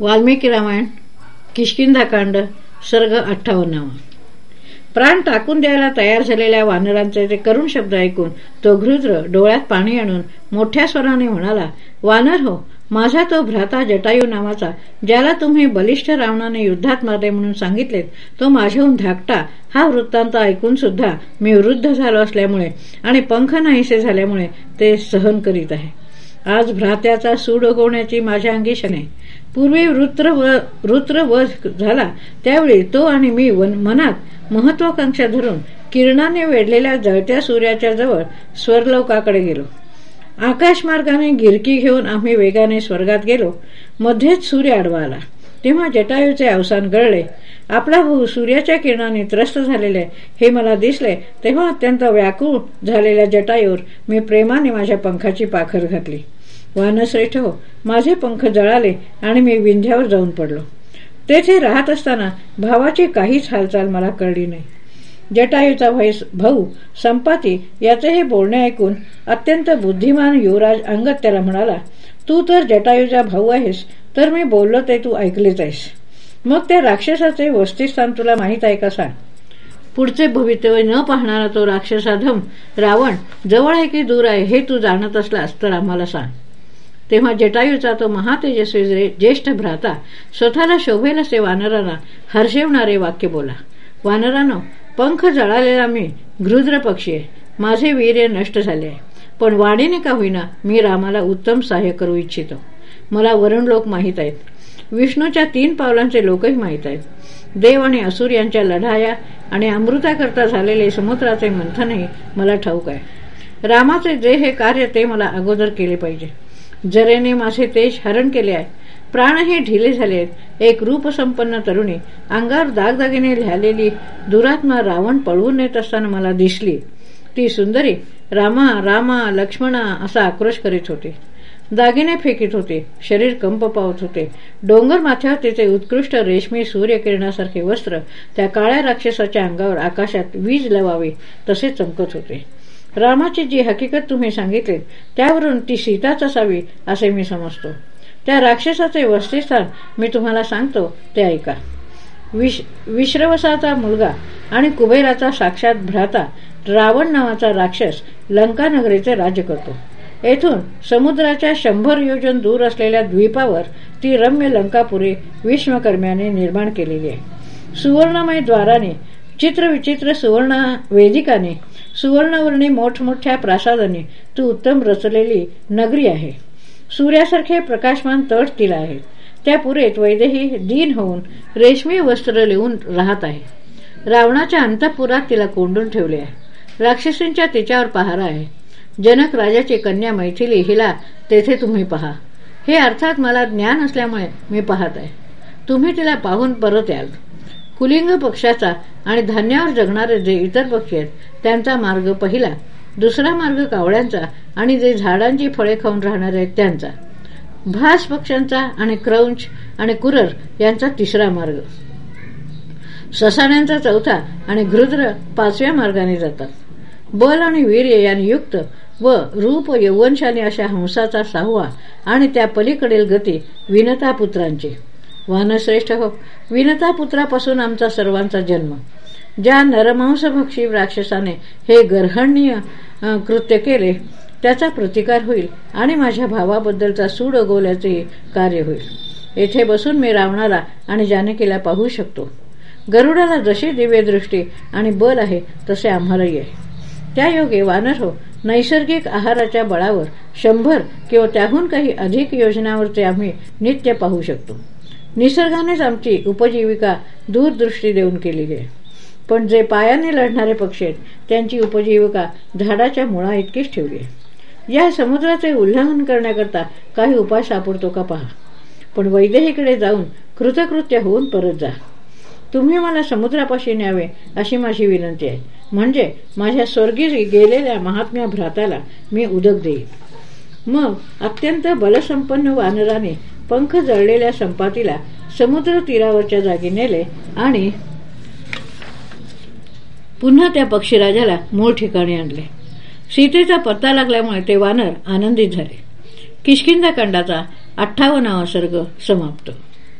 वाल्मिकी रामायण किशकिंधाकांड सर्ग अठ्ठावन्नावा प्राण टाकून द्यायला तयार झालेल्या वानरांचे ते करुण शब्द ऐकून तो घृद्र डोळ्यात पाणी आणून मोठ्या स्वराने म्हणाला वानर हो माझा तो भ्राता जटायू नावाचा ज्याला तुम्ही बलिष्ठ रावणाने युद्धात मारले म्हणून सांगितलेत तो माझ्याहून धाकटा. हा वृत्तांत ऐकून सुद्धा मी वृद्ध झालो असल्यामुळे आणि पंख नाहीसे झाल्यामुळे ते सहन करीत आहे. आज भ्रात्याचा सूड उगवण्याची माझ्या अंगी शने. पूर्वी रुद्र व रुद्र वध झाला. त्यावेळी तो आणि मी मनात महत्वाकांक्षा धरून किरणाने वेढलेल्या जळत्या सूर्याच्या जवळ स्वरलोकाकडे गेलो. आकाशमार्गाने गिरकी घेऊन आम्ही वेगाने स्वर्गात गेलो. मध्येच सूर्य आडवा आला. तेव्हा जटायूचे अवसान गळले. आपला भाऊ सूर्याच्या किरणाने त्रस्त झालेले हे मला दिसले. तेव्हा अत्यंत व्याकुळ झालेल्या जटायूवर मी प्रेमाने माझ्या पंखाची पाखर घातली. वानश्रेष्ठ हो. माझे पंख जळाले आणि मी विंध्यावर जाऊन पडलो. तेथे राहत असताना भावाची काहीच हालचाल मला कळली नाही. जटायूचा भाऊ संपाती याचे हे बोलणे ऐकून अत्यंत बुद्धिमान युवराज अंगत त्याला म्हणाला तू तर जटायूचा भाऊ आहेस तर मी बोललो ते तू ऐकलेच आहेस. मग त्या राक्षसाचे वस्तीस्थान तुला माहीत आहे का सांग? पुढचे भवितव्य न पाहणारा तो राक्षसाधम रावण जवळ आहे की दूर आहे हे तू जाणत असलास तर आम्हाला सांग. तेव्हा जटायूचा तो महातेजस्वी ज्येष्ठ भ्राता स्वतःला शोभेल असे वानरांना हर्षवणारे वाक्य बोला वानरानो पंख जळालेला मी गृद्र पक्षी आहे. माझे वीर्य नष्ट झाले आहे. पण वाणीने का होईना मी रामाला उत्तम सहाय्य करू इच्छितो? मला वरुण लोक माहीत आहेत. विष्णूच्या तीन पावलांचे लोकही माहीत आहेत. देव आणि असुर यांच्या लढाया आणि अमृताकरता झालेले समुद्राचे मंथनही मला ठाऊक आहे. रामाचे जे हे कार्य ते मला अगोदर केले पाहिजे. जरेने माझे तेज हरण केले आहे. प्राणही ढिले झाले आहेत. एक रूपसंपन्न तरुणी अंगावर दागदागिने लिहिलेली दुरात्मा रावण पळवून नेत असताना मला दिसली. ती सुंदरी रामा रामा लक्ष्मणा असा आक्रोश करीत होती. दागिने फेकीत होते शरीर कंप पावत होते. डोंगर माथ्यावर तिचे उत्कृष्ट रेशमी सूर्यकिरणासारखे वस्त्र त्या काळ्या राक्षसाच्या अंगावर आकाशात वीज लवावी तसे चमकत होते. रामाची जी हकीकत तुम्ही सांगितली त्यावरून ती सीताच असावी असे मी समजतो. त्या राक्षसाचे वस्तीस्थान मी तुम्हाला सांगतो ते ऐका. विश विश्रवसाचा मुलगा आणि कुबेराचा साक्षात भ्राता रावण नावाचा राक्षस लंकानगरीचे राज्य करतो. येथून समुद्राच्या शंभर योजन दूर असलेल्या द्वीपावर ती रम्य लंकापुरी विश्वकर्म्याने निर्माण केलेली आहे. सुवर्णमय द्वाराने चित्रविचित्र सुवर्ण वेदिकाने सुवर्णवर्णी मोठमोठ्या प्रासादाने तू उत्तम रचलेली नगरी आहे. सूर्यासारखे प्रकाशमान तट तिला आहे. त्या पुरेत वैदेही दीन होऊन रेशमी वस्त्र लिहून राहत आहे. रावणाच्या अंतपुरात तिला कोंडून ठेवले आहे. राक्षसींच्या तिच्यावर पहारा आहे. जनक राजाची कन्या मैथिली हिला तेथे तुम्ही पहा. हे अर्थात मला ज्ञान असल्यामुळे मी पाहत आहे. तुम्ही तिला पाहून परत याल. कुलिंग पक्षाचा आणि धान्यावर जगणारे जे इतर पक्षी आहेत त्यांचा मार्ग पहिला दुसरा मार्ग कावळ्यांचा आणि जे झाडांची फळे खाऊन राहणारे आहेत त्यांचा. भास पक्ष्यांचा आणि क्रौंच आणि कुरर यांचा तिसरा मार्ग. ससाण्यांचा चौथा आणि घृद्र पाचव्या मार्गाने जातात. बल आणि वीर्य यांनी युक्त व रूप यौवनशाली अशा हंसाचा सहावा आणि त्या पलीकडील गती विनता पुत्रांची वानश्रेष्ठ हो. विनता पुत्रापासून आमचा सर्वांचा जन्म. ज्या नरमांसभक्षी राक्षसाने हे गर्हणीय कृत्य केले त्याचा प्रतिकार होईल आणि माझ्या भावाबद्दलचा सूड उगवल्याचे कार्य होईल. येथे बसून मी रावणाला आणि जानकीला पाहू शकतो. गरुडाला जशी दिव्यदृष्टी आणि बल आहे तसे आम्हालाही आहे. त्या योगे वानर हो नैसर्गिक आहाराच्या बळावर शंभर किंवा त्याहून काही अधिक योजनावरचे आम्ही नित्य पाहू शकतो. निसर्गानेच आमची उपजीविका दूरदृष्टी देऊन केलेली आहे. पण जे पायाने लढणारे पक्षी आहेत त्यांची उपजीविका झाडाच्या मुळा इतकीच ठेवली आहे. या समुद्राचे उल्लंघन करण्याकरता काही उपाय सापडतो का पहा. पण वैदेहीकडे जाऊन कृतकृत्य होऊन परत जा. तुम्ही मला समुद्रापाशी न्यावे अशी माझी विनंती आहे. म्हणजे माझ्या स्वर्गीय गेलेल्या महात्म्या भ्राताला मी उदक देईन. मग अत्यंत बलसंपन्न वानराने पंख जळलेल्या संपातीला समुद्र तीरावरच्या जागी नेले आणि पुन्हा त्या पक्षीराजाला मूळ ठिकाणी आणले. सीतेचा पत्ता लागल्यामुळे ते वानर आनंदित झाले. किशकिंदा खंडाचा अठ्ठावनावा सर्ग समाप्त.